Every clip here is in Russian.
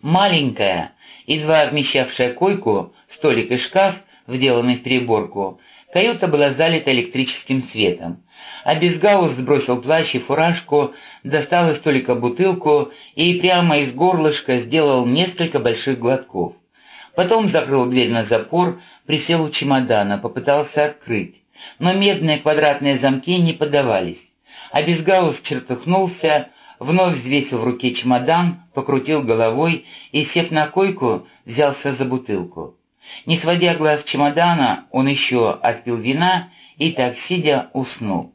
Маленькая, едва вмещавшая койку, столик и шкаф, вделанный в переборку, каюта была залита электрическим светом. А Безгаус сбросил плащ и фуражку, достал из столика бутылку и прямо из горлышка сделал несколько больших глотков. Потом закрыл дверь на запор, присел у чемодана, попытался открыть. Но медные квадратные замки не поддавались. А Безгаус чертыхнулся, вновь взвесил в руке чемодан, покрутил головой и, сев на койку, взялся за бутылку. Не сводя глаз чемодана, он еще отпил вина и, так сидя, уснул.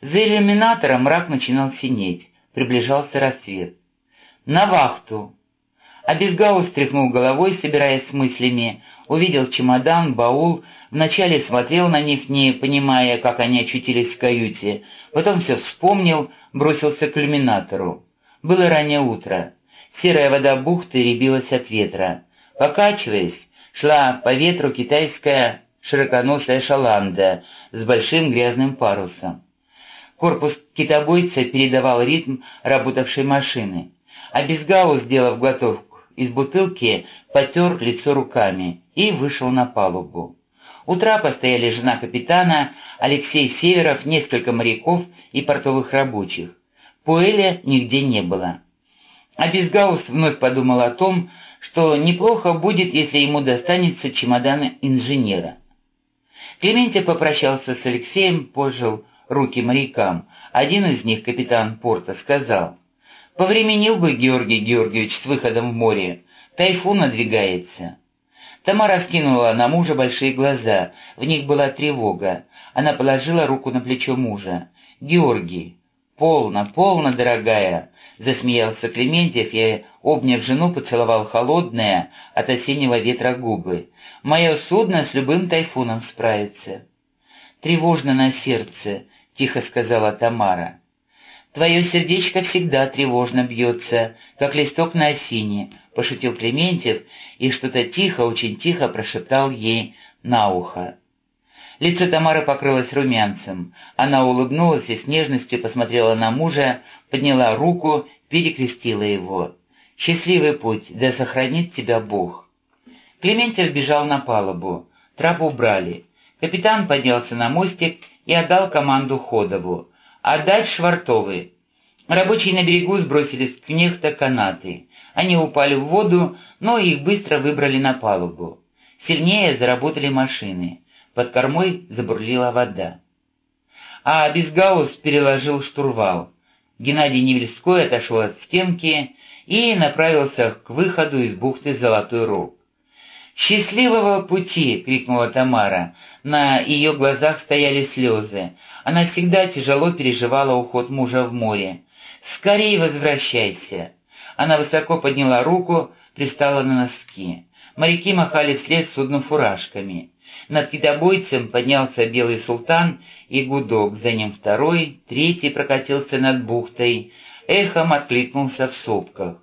За иллюминатором мрак начинал синеть, приближался рассвет. «На вахту!» А Безгаус стряхнул головой, собираясь с мыслями, увидел чемодан, баул, вначале смотрел на них, не понимая, как они очутились в каюте, потом все вспомнил, бросился к иллюминатору. Было раннее утро. Серая вода бухты рябилась от ветра. Покачиваясь, шла по ветру китайская широконосая шаланда с большим грязным парусом. Корпус китобойца передавал ритм работавшей машины. А Безгау, сделав глоток из бутылки, потер лицо руками и вышел на палубу. У трапа стояли жена капитана, Алексей Северов, несколько моряков и портовых рабочих. Пуэля нигде не было. А Безгаус вновь подумал о том, что неплохо будет, если ему достанется чемодан инженера. Клементьев попрощался с Алексеем, пожил руки морякам. Один из них, капитан Порта, сказал, «Повременил бы Георгий Георгиевич с выходом в море. Тайфун надвигается». Тамара скинула на мужа большие глаза, в них была тревога. Она положила руку на плечо мужа. «Георгий, полно, полно, дорогая!» Засмеялся Клементьев и, обняв жену, поцеловал холодные от осеннего ветра губы. «Мое судно с любым тайфуном справится». «Тревожно на сердце», — тихо сказала Тамара. «Твое сердечко всегда тревожно бьется, как листок на осине», — пошутил Клементьев и что-то тихо, очень тихо прошептал ей на ухо. Лицо Тамары покрылось румянцем. Она улыбнулась и с нежностью посмотрела на мужа, подняла руку, перекрестила его. «Счастливый путь, да сохранит тебя Бог». Клементьев бежал на палубу. Трап убрали. Капитан поднялся на мостик и отдал команду Ходову. «Отдать швартовы». Рабочие на берегу сбросили с кнехта канаты. Они упали в воду, но их быстро выбрали на палубу. Сильнее заработали машины. Под кормой забурлила вода. А Безгаус переложил штурвал. Геннадий Невельской отошел от стенки и направился к выходу из бухты Золотой Рог. «Счастливого пути!» — крикнула Тамара. На ее глазах стояли слезы. Она всегда тяжело переживала уход мужа в море. «Скорей возвращайся!» Она высоко подняла руку, пристала на носки. Моряки махали вслед судну фуражками. Над китобойцем поднялся белый султан и гудок, за ним второй, третий прокатился над бухтой, эхом откликнулся в сопках.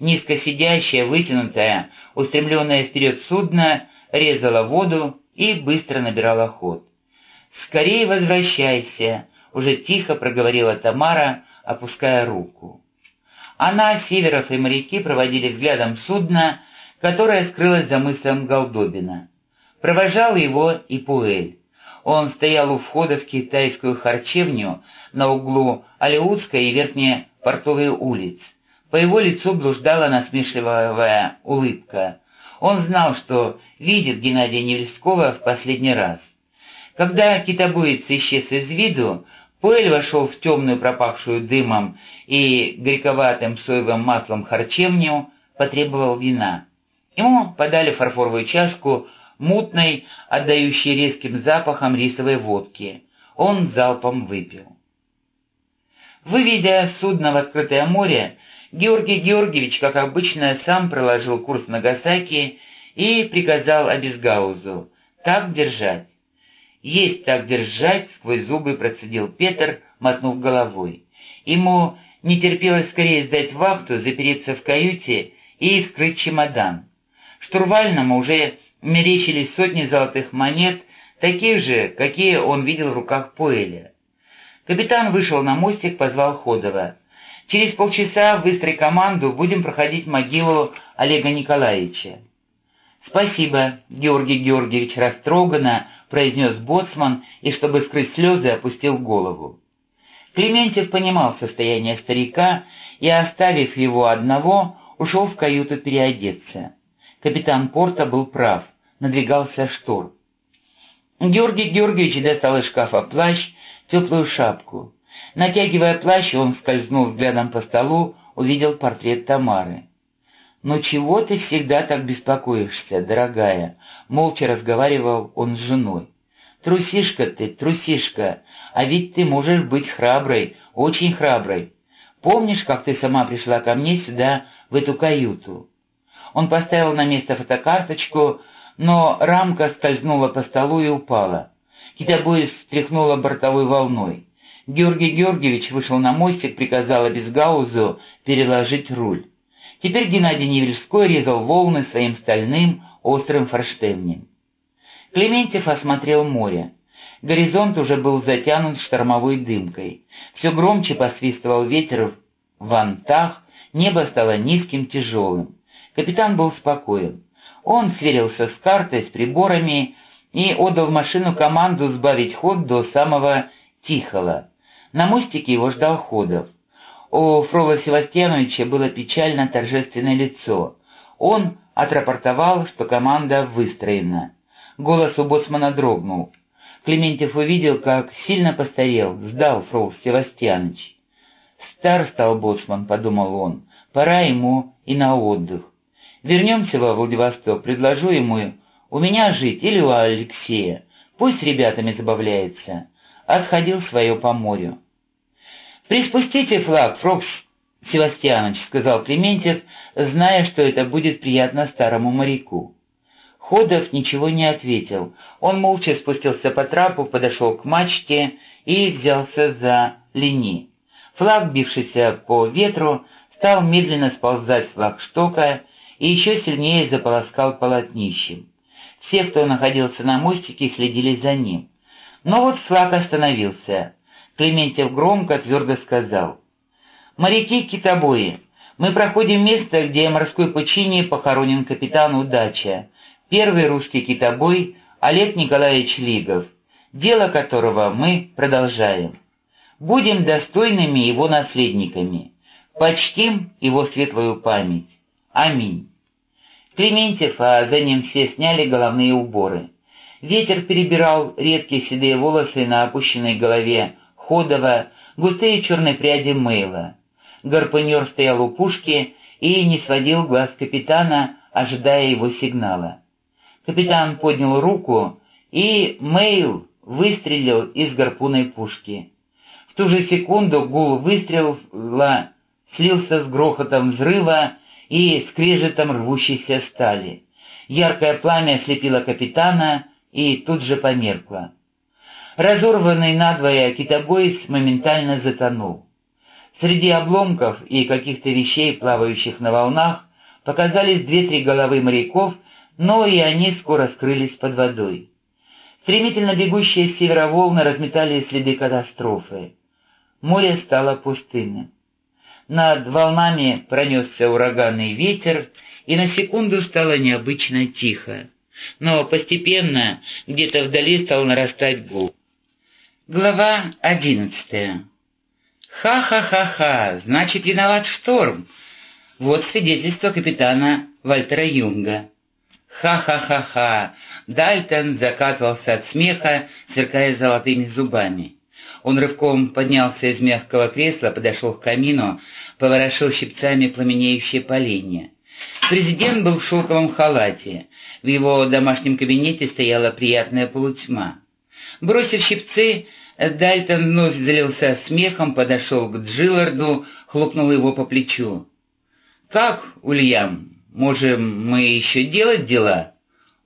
Низко сидящее, вытянутое, устремленное вперед судно резало воду и быстро набирало ход. «Скорее возвращайся!» — уже тихо проговорила Тамара, опуская руку. Она, Северов и моряки проводили взглядом судно, которое скрылось за мысом Голдобина. Провожал его и Пуэль. Он стоял у входа в китайскую харчевню на углу Алеутской и Верхней Портовой улиц. По его лицу блуждала насмешливая улыбка. Он знал, что видит Геннадия Невельского в последний раз. Когда китобоец исчез из виду, Пуэль вошел в темную пропахшую дымом и горьковатым соевым маслом харчевню, потребовал вина. Ему подали фарфоровую чашку мутной, отдающей резким запахом рисовой водки. Он залпом выпил. Выведя судно в открытое море, Георгий Георгиевич, как обычно, сам проложил курс на Гасаки и приказал Абисгаузу «так держать». «Есть так держать», — сквозь зубы процедил Петр, мотнув головой. Ему не терпелось скорее сдать вахту, запереться в каюте и вскрыть чемодан. Штурвальному уже мерещились сотни золотых монет, таких же, какие он видел в руках Пуэля. Капитан вышел на мостик, позвал Ходова. Через полчаса выстрой команду, будем проходить могилу Олега Николаевича». «Спасибо, Георгий Георгиевич, растроганно», — произнес боцман и, чтобы скрыть слезы, опустил голову. Клементьев понимал состояние старика и, оставив его одного, ушел в каюту переодеться. Капитан Порта был прав, надвигался штор. Георгий Георгиевич достал из шкафа плащ, теплую шапку. Натягивая плащ, он скользнул взглядом по столу, увидел портрет Тамары. «Ну чего ты всегда так беспокоишься, дорогая?» Молча разговаривал он с женой. «Трусишка ты, трусишка, а ведь ты можешь быть храброй, очень храброй. Помнишь, как ты сама пришла ко мне сюда, в эту каюту?» Он поставил на место фотокарточку, но рамка скользнула по столу и упала. Китобоец стряхнула бортовой волной. Георгий Георгиевич вышел на мостик, приказал Абисгаузу переложить руль. Теперь Геннадий Невельской резал волны своим стальным острым форштевнем. Клементьев осмотрел море. Горизонт уже был затянут штормовой дымкой. Все громче посвистывал ветер в вантах, небо стало низким, тяжелым. Капитан был спокоен. Он сверился с картой, с приборами и отдал машину команду сбавить ход до самого Тихола. На мостике его ждал Ходов. У Фрола Севастьяновича было печально торжественное лицо. Он отрапортовал, что команда выстроена. Голос у боцмана дрогнул. Клементьев увидел, как сильно постарел, сдал Фрол Севастьянович. «Стар стал боцман», — подумал он, — «пора ему и на отдых. Вернемся во Владивосток, предложу ему у меня жить или у Алексея. Пусть с ребятами забавляется». Отходил свое по морю. «Приспустите флаг, Фрокс Севастьянович», — сказал Клементьев, зная, что это будет приятно старому моряку. Ходов ничего не ответил. Он молча спустился по трапу, подошел к мачте и взялся за лини. Флаг, бившийся по ветру, стал медленно сползать с флагштока и еще сильнее заполоскал полотнищем. Все, кто находился на мостике, следили за ним. Но вот флаг остановился. Клементьев громко, твердо сказал. «Моряки-китобои, мы проходим место, где морской почине похоронен капитан Удача, первый русский китобой Олег Николаевич Лигов, дело которого мы продолжаем. Будем достойными его наследниками, почтим его светлую память. Аминь». Клементьев, а за ним все сняли головные уборы. Ветер перебирал редкие седые волосы на опущенной голове Ходова, густые черные пряди мыла. Гарпунер стоял у пушки и не сводил глаз капитана, ожидая его сигнала. Капитан поднял руку, и Мейл выстрелил из гарпунной пушки. В ту же секунду гул выстрела слился с грохотом взрыва и скрежетом рвущейся стали. Яркое пламя ослепило капитана и тут же померкло. Разорванный надвое китобоец моментально затонул. Среди обломков и каких-то вещей, плавающих на волнах, показались две-три головы моряков, но и они скоро скрылись под водой. Стремительно бегущие с севера волны разметали следы катастрофы. Море стало пустынным. Над волнами пронесся ураганный ветер, и на секунду стало необычно тихо. Но постепенно где-то вдали стал нарастать гул. Глава одиннадцатая. «Ха-ха-ха-ха! Значит, виноват шторм!» Вот свидетельство капитана Вальтера Юнга. «Ха-ха-ха-ха!» Дальтон закатывался от смеха, сверкая золотыми зубами. Он рывком поднялся из мягкого кресла, подошел к камину, поворошил щипцами пламенеющее поленье. Президент был в шелковом халате. В его домашнем кабинете стояла приятная полутьма. Бросив щипцы, Дальтон вновь залился смехом, подошел к Джилларду, хлопнул его по плечу. «Как, Ульям, можем мы еще делать дела?»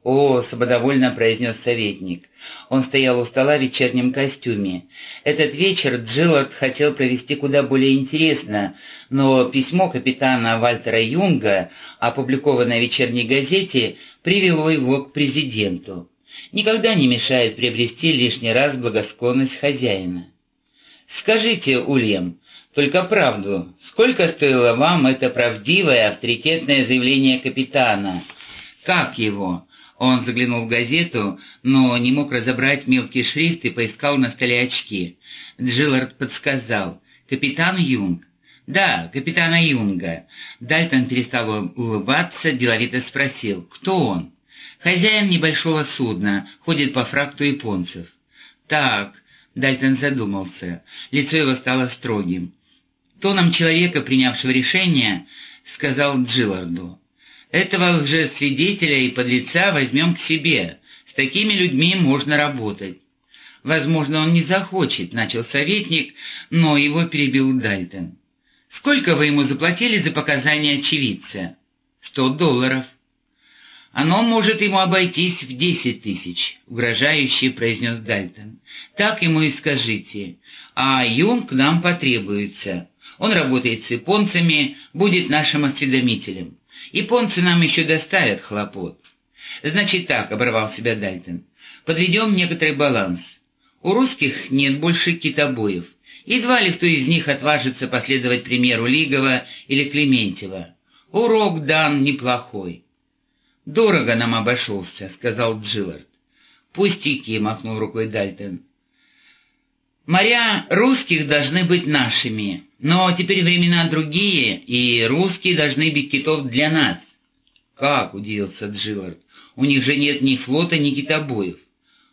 «О!» — самодовольно произнес советник. Он стоял у стола в вечернем костюме. Этот вечер Джиллард хотел провести куда более интересно, но письмо капитана Вальтера Юнга, опубликованное в вечерней газете, привело его к президенту никогда не мешает приобрести лишний раз благосклонность хозяина. «Скажите, Ульям, Только правду. Сколько стоило вам это правдивое, авторитетное заявление капитана? Как его? Он заглянул в газету, но не мог разобрать мелкий шрифт и поискал на столе очки. Джиллард подсказал. «Капитан Юнг». «Да, капитана Юнга». Дальтон перестал улыбаться, деловито спросил. «Кто он?» «Хозяин небольшого судна, ходит по фракту японцев». «Так», — Дальтон задумался. Лицо его стало строгим. Тоном человека, принявшего решение, сказал Джилларду. Этого лжесвидетеля и подлеца возьмем к себе. С такими людьми можно работать. Возможно, он не захочет, начал советник, но его перебил Дальтон. Сколько вы ему заплатили за показания очевидца? Сто долларов. Оно может ему обойтись в десять тысяч, угрожающе произнес Дальтон. Так ему и скажите. А Юнг нам потребуется. Он работает с японцами, будет нашим осведомителем. Японцы нам еще доставят хлопот. Значит так, оборвал себя Дальтон, подведем некоторый баланс. У русских нет больше китобоев. Едва ли кто из них отважится последовать примеру Лигова или Клементьева. Урок дан неплохой. «Дорого нам обошелся», — сказал Джиллард. «Пустяки», — махнул рукой Дальтон. «Моря русских должны быть нашими, но теперь времена другие, и русские должны быть китов для нас. «Как?» — удивился Джиллард. «У них же нет ни флота, ни китобоев».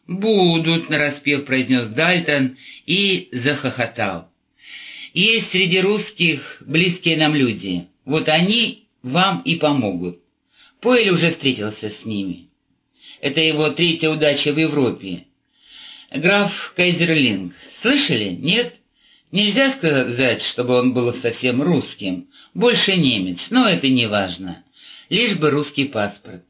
«Будут», — нараспев произнес Дальтон и захохотал. «Есть среди русских близкие нам люди. Вот они вам и помогут. Поэль уже встретился с ними. Это его третья удача в Европе. Граф Кайзерлинг. Слышали? Нет?» Нельзя сказать, чтобы он был совсем русским, больше немец, но это не важно. Лишь бы русский паспорт.